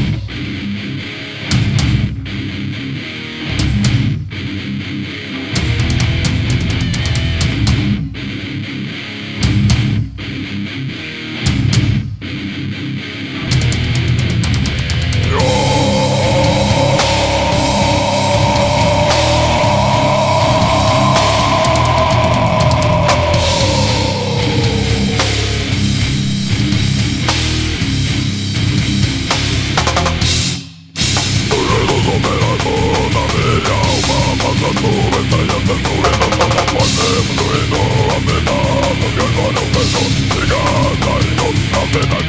Thank you. ダメなのダメな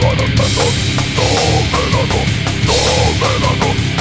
なの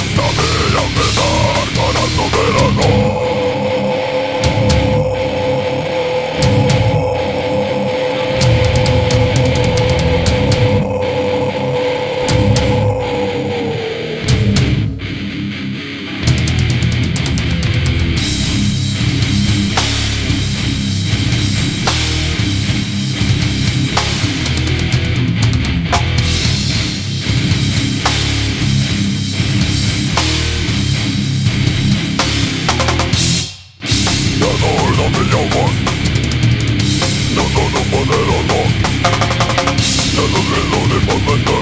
Cada the de